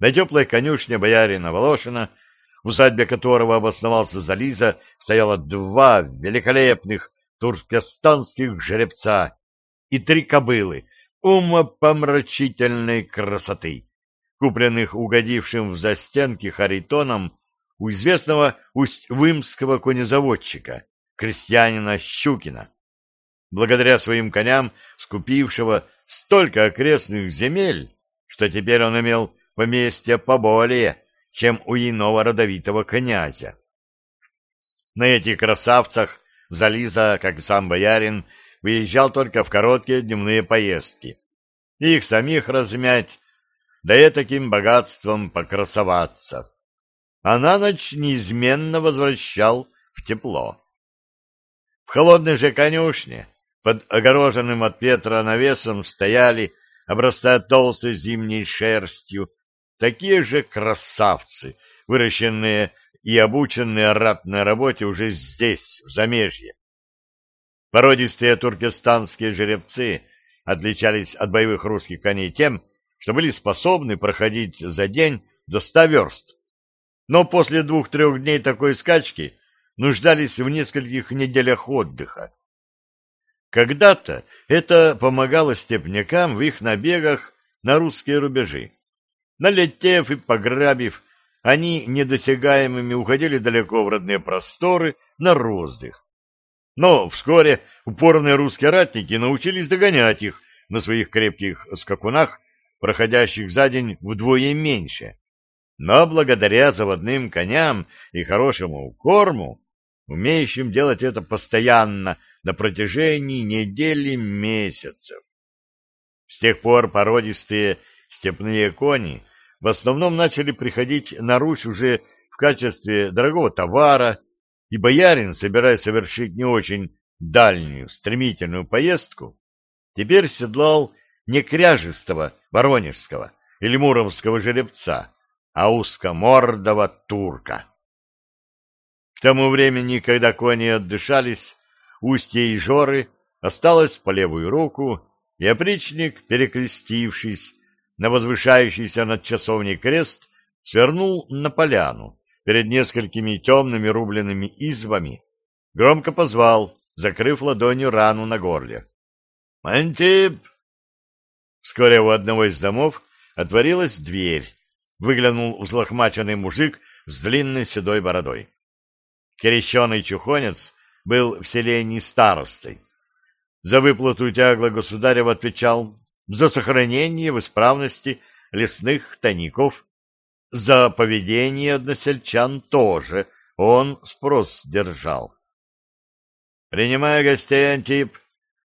На теплой конюшне боярина Волошина в усадьбе которого обосновался Зализа, стояло два великолепных туркестанских жеребца и три кобылы умопомрачительной красоты, купленных угодившим в застенки Харитоном у известного усть-вымского конезаводчика, крестьянина Щукина. Благодаря своим коням, скупившего столько окрестных земель, что теперь он имел поместье поболее, чем у иного родовитого князя. На этих красавцах Зализа, как сам боярин, выезжал только в короткие дневные поездки. Их самих размять, да и таким богатством покрасоваться. А на ночь неизменно возвращал в тепло. В холодной же конюшне, под огороженным от ветра навесом, стояли, обрастая толстой зимней шерстью, такие же красавцы, выращенные и обученные ратной работе уже здесь, в Замежье. Породистые туркестанские жеребцы отличались от боевых русских коней тем, что были способны проходить за день до ста верст. Но после двух-трех дней такой скачки нуждались в нескольких неделях отдыха. Когда-то это помогало степнякам в их набегах на русские рубежи. Налетев и пограбив, они недосягаемыми уходили далеко в родные просторы на роздых. Но вскоре упорные русские ратники научились догонять их на своих крепких скакунах, проходящих за день вдвое меньше. Но благодаря заводным коням и хорошему корму, умеющим делать это постоянно на протяжении недели месяцев. С тех пор породистые степные кони в основном начали приходить на Русь уже в качестве дорогого товара и боярин, собираясь совершить не очень дальнюю, стремительную поездку, теперь седлал не кряжестого воронежского или муромского жеребца, а узкомордого турка. К тому времени, когда кони отдышались, устье и жоры осталось по левую руку, и опричник, перекрестившись на возвышающийся над часовней крест, свернул на поляну перед несколькими темными рубленными избами, громко позвал, закрыв ладонью рану на горле. «Антип!» Вскоре у одного из домов отворилась дверь. Выглянул взлохмаченный мужик с длинной седой бородой. Крещеный чухонец был в селении старостой. За выплату тягла государева отвечал за сохранение в исправности лесных тайников, за поведение односельчан тоже он спрос держал. Принимая гостей, Антип,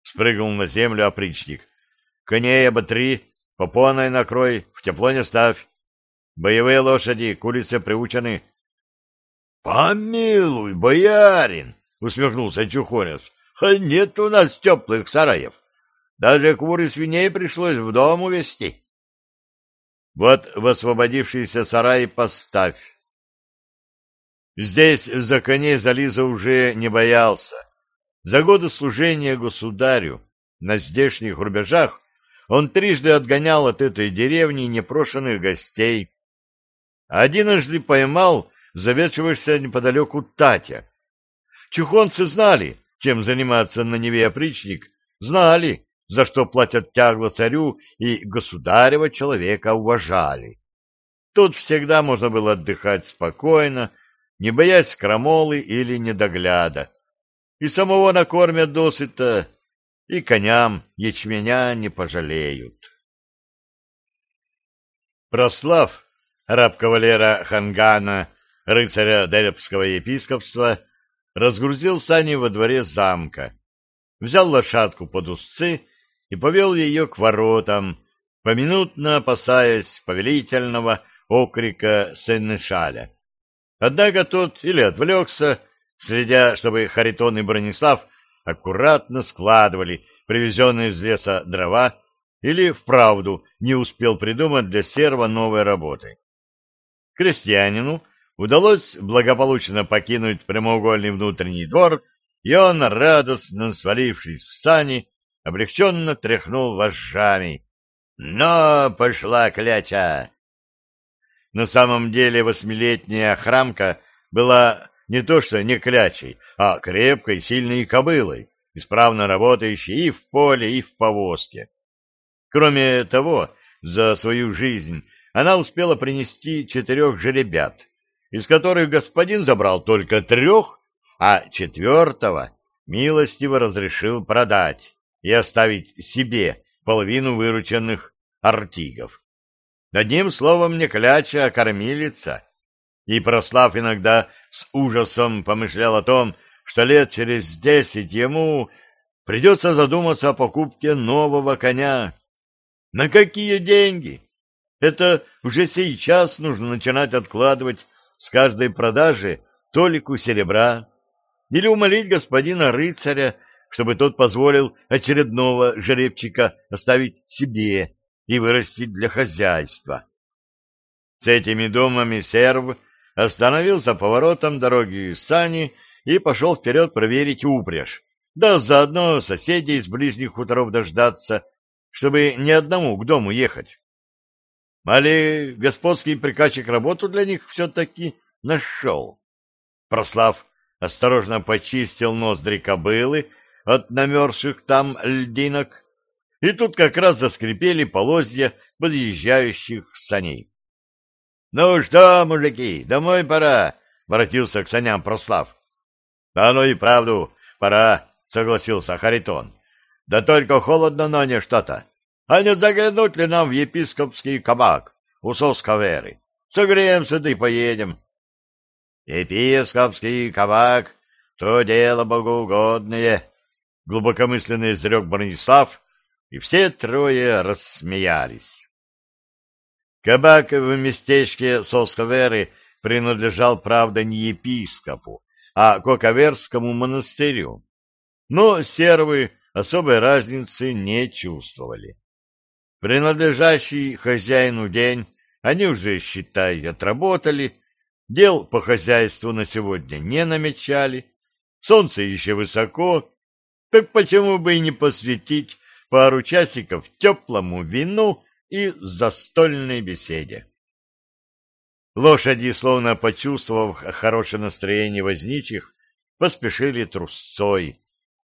спрыгнул на землю опричник. Коней оботри, попоной накрой, в тепло не ставь. Боевые лошади к улице приучены. — Помилуй, боярин! — усмехнулся Чухонец. — Нет у нас теплых сараев. Даже кур и свиней пришлось в дом увезти. — Вот в освободившийся сарай поставь. Здесь за коней Зализа уже не боялся. За годы служения государю на здешних рубежах он трижды отгонял от этой деревни непрошенных гостей. Одиножды поймал заведшегося неподалеку Татя. Чухонцы знали, чем заниматься на Неве опричник, знали, за что платят тягло царю, и государева человека уважали. Тут всегда можно было отдыхать спокойно, не боясь крамолы или недогляда. И самого накормят досыта, и коням ячменя не пожалеют. Прослав, раб кавалера Хангана, рыцаря Деребского епископства, разгрузил сани во дворе замка, взял лошадку под узцы и повел ее к воротам, поминутно опасаясь повелительного окрика Сеннешаля. Однако тот или отвлекся, следя, чтобы Харитон и Бронислав аккуратно складывали привезенные из леса дрова или вправду не успел придумать для серва новой работы. Крестьянину удалось благополучно покинуть прямоугольный внутренний двор, и он, радостно свалившись в сани, облегченно тряхнул вожжами. «Но пошла кляча!» На самом деле восьмилетняя храмка была не то что не клячей, а крепкой, сильной кобылой, исправно работающей и в поле, и в повозке. Кроме того, за свою жизнь она успела принести четырех жеребят, из которых господин забрал только трех, а четвертого милостиво разрешил продать и оставить себе половину вырученных артигов. Одним словом, не кляча, а кормилица. И Прослав иногда с ужасом помышлял о том, что лет через десять ему придется задуматься о покупке нового коня. На какие деньги? Это уже сейчас нужно начинать откладывать с каждой продажи толику серебра или умолить господина рыцаря, чтобы тот позволил очередного жеребчика оставить себе и вырастить для хозяйства. С этими думами серв остановился поворотом дороги сани и пошел вперед проверить упряжь, да заодно соседей из ближних хуторов дождаться, чтобы ни одному к дому ехать. Али господский приказчик работу для них все-таки нашел. Прослав осторожно почистил ноздри кобылы от намерзших там льдинок, и тут как раз заскрипели полозья подъезжающих саней. — Ну что, мужики, домой пора, — воротился к саням Прослав. — Да ну и правду, пора, — согласился Харитон. — Да только холодно, но не что-то. А не заглянуть ли нам в епископский кабак у Сосковеры? Согреемся да и поедем. — Епископский кабак — то дело богоугодное, — глубокомысленно изрек Бронислав, и все трое рассмеялись. Кабак в местечке Сосковеры принадлежал, правда, не епископу, а Коковерскому монастырю. Но сервы особой разницы не чувствовали. Принадлежащий хозяину день они уже, считай, отработали, дел по хозяйству на сегодня не намечали, солнце еще высоко, так почему бы и не посвятить пару часиков теплому вину и застольной беседе? Лошади, словно почувствовав хорошее настроение возничих, поспешили трусцой,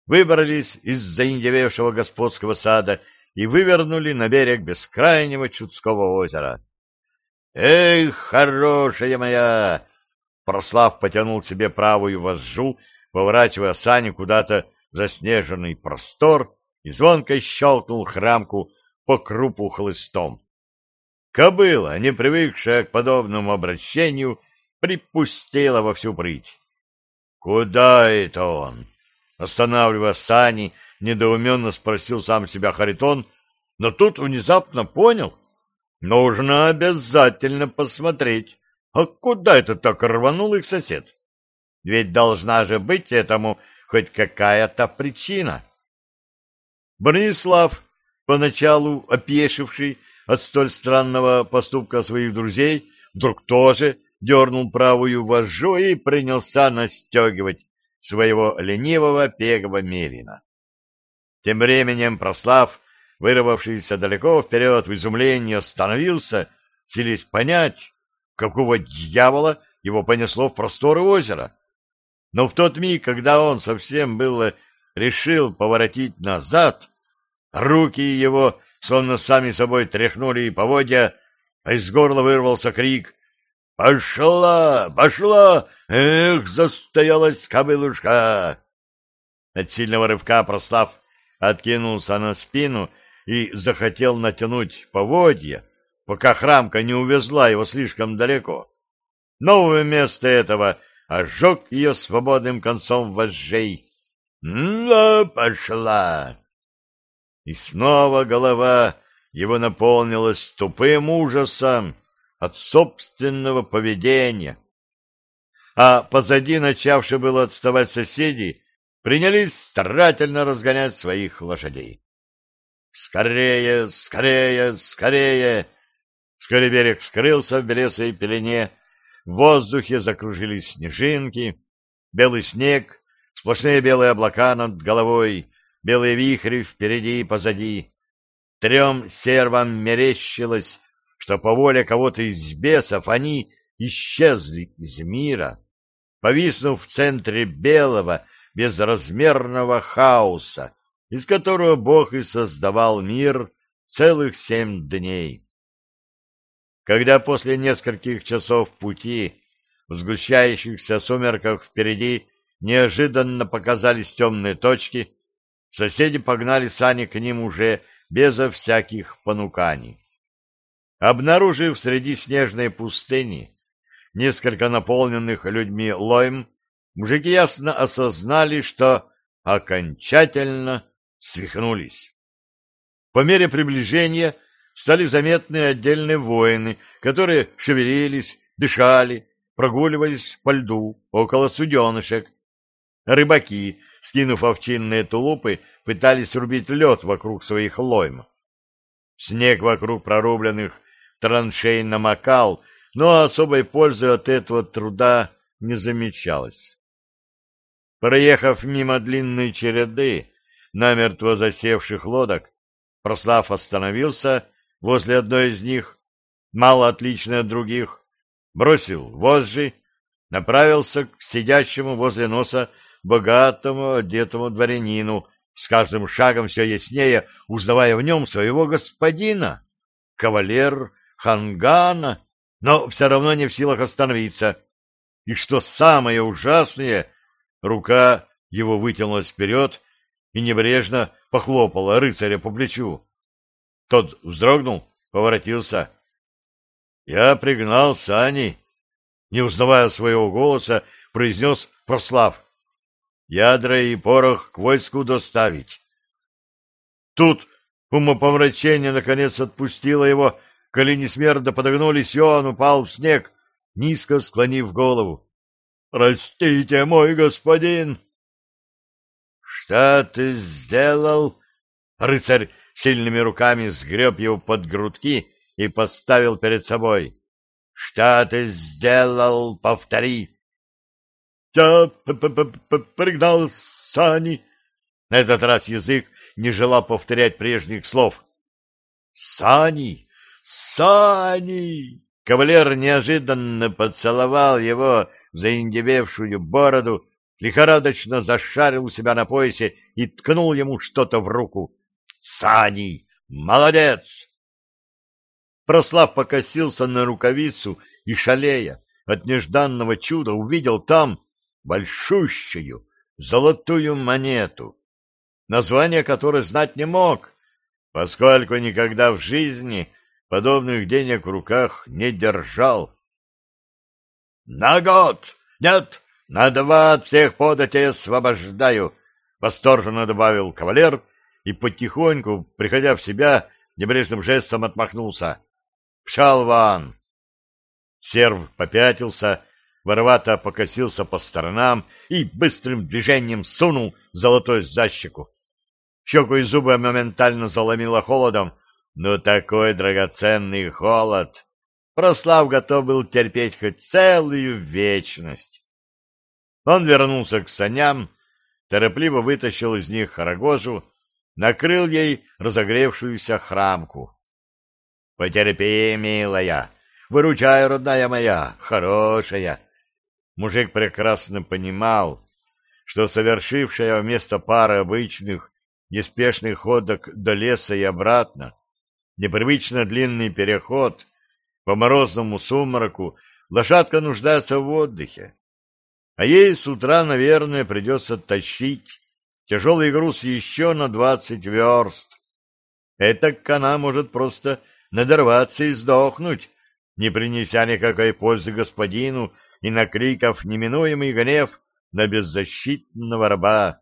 выбрались из заиндевевшего господского сада и вывернули на берег бескрайнего Чудского озера. «Эх, хорошая моя!» Прослав потянул себе правую вожжу, поворачивая сани куда-то заснеженный простор и звонко щелкнул храмку по крупу хлыстом. Кобыла, не привыкшая к подобному обращению, припустила во всю прыть. «Куда это он?» Останавливая сани, недоуменно спросил сам себя Харитон, но тут внезапно понял. Нужно обязательно посмотреть, а куда это так рванул их сосед? Ведь должна же быть этому хоть какая-то причина. Бронислав, поначалу опешивший от столь странного поступка своих друзей, вдруг тоже дернул правую вожжу и принялся настегивать своего ленивого пегого мерина. Тем временем Прослав, вырвавшийся далеко вперед в изумлении, остановился, селись понять, какого дьявола его понесло в просторы озера. Но в тот миг, когда он совсем было решил поворотить назад, руки его словно сами собой тряхнули и поводья, а из горла вырвался крик «Пошла! Пошла! Эх, застоялась кобылушка!» От сильного рывка Прослав откинулся на спину и захотел натянуть поводья, пока храмка не увезла его слишком далеко. Но вместо этого ожег ее свободным концом вожжей. «Ну, пошла!» И снова голова его наполнилась тупым ужасом от собственного поведения. А позади начавшие было отставать соседи принялись старательно разгонять своих лошадей. «Скорее, скорее, скорее!» Вскоре берег скрылся в белесой пелене, в воздухе закружились снежинки, белый снег, сплошные белые облака над головой, белые вихри впереди и позади. Трем сервам мерещилось, что по воле кого-то из бесов они исчезли из мира, повиснув в центре белого, безразмерного хаоса, из которого Бог и создавал мир целых семь дней. Когда после нескольких часов пути в сгущающихся сумерках впереди неожиданно показались темные точки, Соседи погнали сани к ним уже безо всяких понуканий. Обнаружив среди снежной пустыни несколько наполненных людьми лойм, мужики ясно осознали, что окончательно свихнулись. По мере приближения стали заметны отдельные воины, которые шевелились, дышали, прогуливались по льду около суденышек. Рыбаки скинув овчинные тулупы, пытались рубить лед вокруг своих лойм. Снег вокруг прорубленных траншей намокал, но особой пользы от этого труда не замечалось. Проехав мимо длинной череды намертво засевших лодок, Прослав остановился возле одной из них, мало отличной от других, бросил вожжи, направился к сидящему возле носа богатому одетому дворянину, с каждым шагом все яснее узнавая в нем своего господина, кавалер Хангана, но все равно не в силах остановиться. И что самое ужасное, рука его вытянулась вперед и небрежно похлопала рыцаря по плечу. Тот вздрогнул, поворотился. Я пригнал сани, не узнавая своего голоса, произнес Прослав ядра и порох к войску доставить. Тут умопомрачение наконец отпустило его, колени смерда подогнулись, и он упал в снег, низко склонив голову. Простите, мой господин. Что ты сделал? Рыцарь сильными руками сгреб его под грудки и поставил перед собой. Что ты сделал? Повтори. Я пригнал сани. На этот раз язык не желал повторять прежних слов. Сани! Сани! Кавалер неожиданно поцеловал его заиндевевшую бороду, лихорадочно зашарил у себя на поясе и ткнул ему что-то в руку. «Сани! Молодец!» Прослав покосился на рукавицу и, шалея от нежданного чуда, увидел там большущую золотую монету, название которой знать не мог, поскольку никогда в жизни подобных денег в руках не держал. — На год! Нет, на два от всех податей освобождаю! — восторженно добавил кавалер и потихоньку, приходя в себя, небрежным жестом отмахнулся. — Пшал ван! Серв попятился, воровато покосился по сторонам и быстрым движением сунул золотой за щеку. И зубы моментально заломило холодом, но такой драгоценный холод Прослав готов был терпеть хоть целую вечность. Он вернулся к саням, торопливо вытащил из них рогожу, накрыл ей разогревшуюся храмку. — Потерпи, милая, выручай, родная моя, хорошая. Мужик прекрасно понимал, что совершившая вместо пары обычных неспешных ходок до леса и обратно непривычно длинный переход по морозному сумраку, лошадка нуждается в отдыхе. А ей с утра, наверное, придется тащить тяжелый груз еще на двадцать верст. Этак она может просто надорваться и сдохнуть, не принеся никакой пользы господину и накликав неминуемый гнев на беззащитного раба.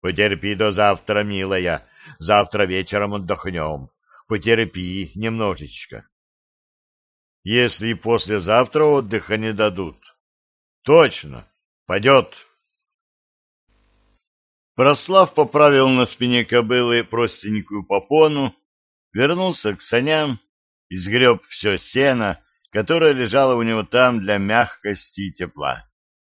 Потерпи до завтра, милая, завтра вечером отдохнем потерпи немножечко. Если послезавтра отдыха не дадут, точно, пойдет. Прослав поправил на спине кобылы простенькую попону, вернулся к саням и сгреб все сено, которое лежало у него там для мягкости и тепла.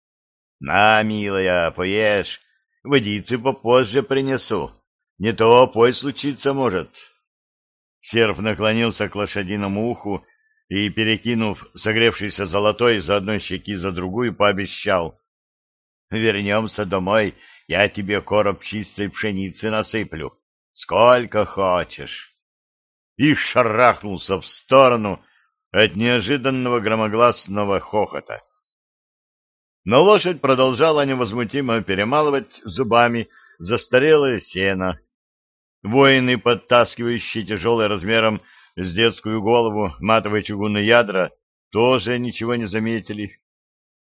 — На, милая, поешь, водицы попозже принесу, не то пой случиться может. Серв наклонился к лошадиному уху и, перекинув согревшийся золотой за одной щеки за другую, пообещал. — Вернемся домой, я тебе короб чистой пшеницы насыплю. Сколько хочешь. И шарахнулся в сторону от неожиданного громогласного хохота. Но лошадь продолжала невозмутимо перемалывать зубами застарелое сено, Воины, подтаскивающие тяжелый размером с детскую голову матовые чугунные ядра, тоже ничего не заметили.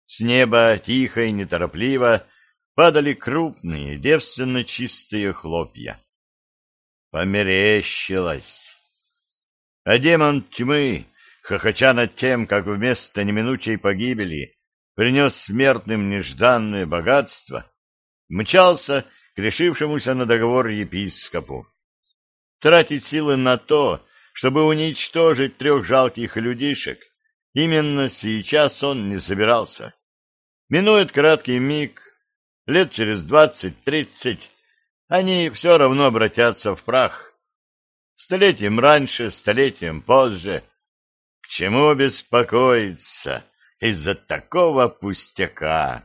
С неба тихо и неторопливо падали крупные, девственно чистые хлопья. Померещилось. А демон тьмы, хохоча над тем, как вместо неминучей погибели принес смертным нежданное богатство, мчался к решившемуся на договор епископу. Тратить силы на то, чтобы уничтожить трех жалких людишек, именно сейчас он не собирался. Минует краткий миг, лет через двадцать-тридцать, они все равно обратятся в прах. Столетием раньше, столетием позже. К чему беспокоиться из-за такого пустяка?